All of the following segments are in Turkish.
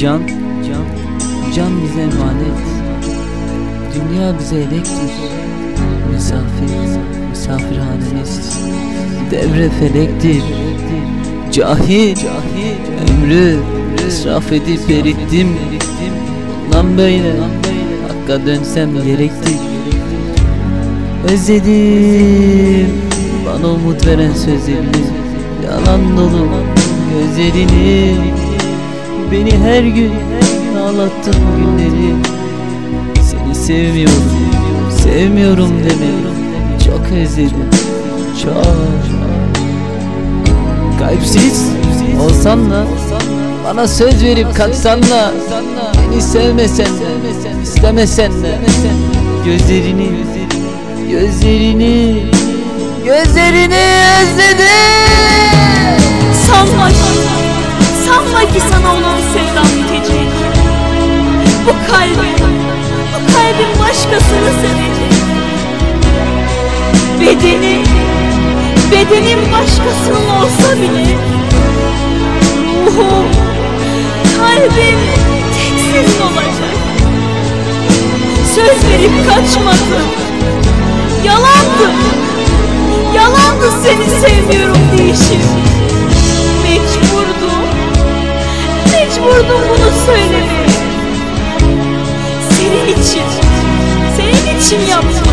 Can, can, can bize emanet. Dünya bize elektir. Misafir, misafirhanemiz. Devre felektir. Cahil, ömrü israf edip erittim. Lan böyle, hakka dönsem gerektir Özledim bana umut veren sözlerini. Yalan dolu gözlerini Beni her gün ağlattın günleri. Seni sevmiyorum, sevmiyorum demeyi Çok özledim, çok. Kalpsiz olsan da Bana söz verip kaçsan da Beni sevmesen de, istemesen de. Gözlerini, gözlerini Gözlerini özledim. Sanma ki, sana olan sevdam bitecek. Bu kalbim, bu kalbim başkasını sevecek. Bedeni, bedenim başkasının olsa bile Ruhum, kalbim tek senin olacak. Söz verip kaçmadım Yalandı, yalandı seni sevmiyorum diyişim mecburdum bunu söylemeye Senin için, senin için yaptım.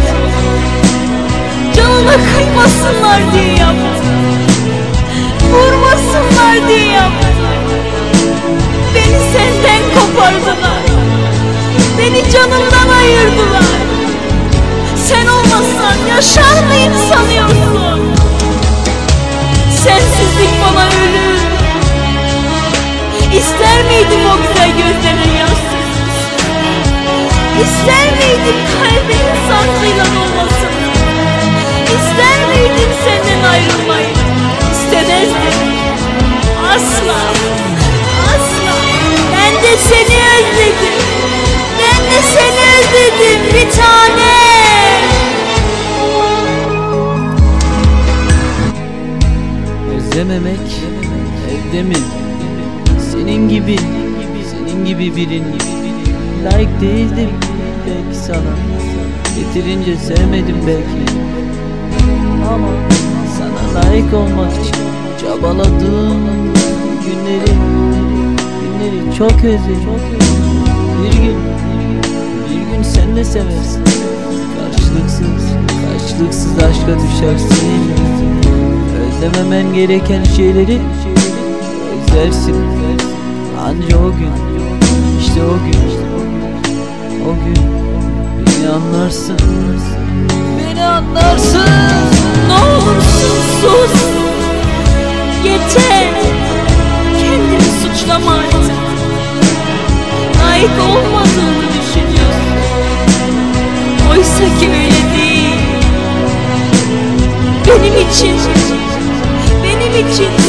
Canına kıymasınlar diye yaptım. Vurmasınlar diye yaptım. Beni senden kopardılar. Beni canımdan ayırdılar. Sen olmasan yaşar mıyım sanıyorsun miydim o güzel gözlerine yaş İster miydim kalbinin sancıyla dolmasını İster miydim senden ayrılmayı? İstemezdim. Asla Asla. Ben de seni özledim. Ben de seni özledim bir tane. Özlememek evde mi? Senin gibi, senin gibi birini Layık değildim belki sana. Yeterince sevmedim belki. Ama sana layık olmak için Çabaladığım günleri Günleri çok özledim. Bir gün, bir gün sen de seversin. Karşılıksız, karşılıksız aşka düşersin. Özlememen gereken şeyleri özlersin Anca o gün işte o gün O gün. Beni anlarsın. Beni anlarsın. Ne olursun sus. Yeter. Kendini suçlama artık. Layık olmadığını düşünüyorsun. Oysa ki öyle değil. Benim için Benim için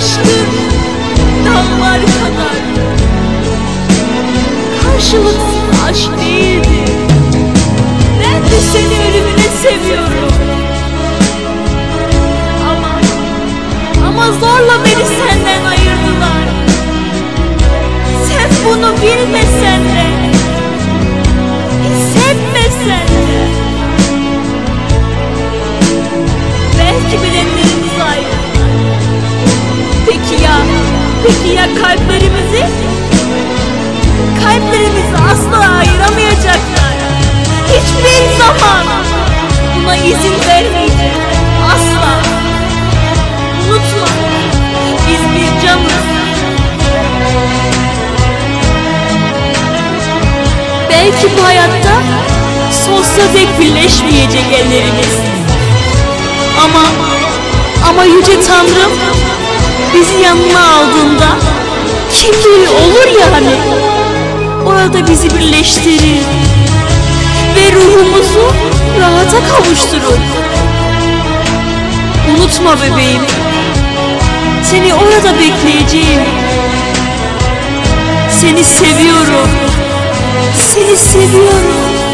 Senin aşkın Dağlar kadar. Karşılıksız aşk değildi Peki ya kalplerimizi? Kalplerimizi asla ayıramayacaklar. Hiçbir zaman buna izin vermeyeceğim Asla. Unutma. Biz bir canız Belki bu hayatta Sonsuza dek birleşmeyecek ellerimiz. Ama Ama Yüce Tanrım Bizi yanına aldığında Bilir olur yani Orada bizi birleştirir ve ruhumuzu rahata kavuşturur. Unutma bebeğim, seni orada bekleyeceğim. Seni seviyorum, seni seviyorum.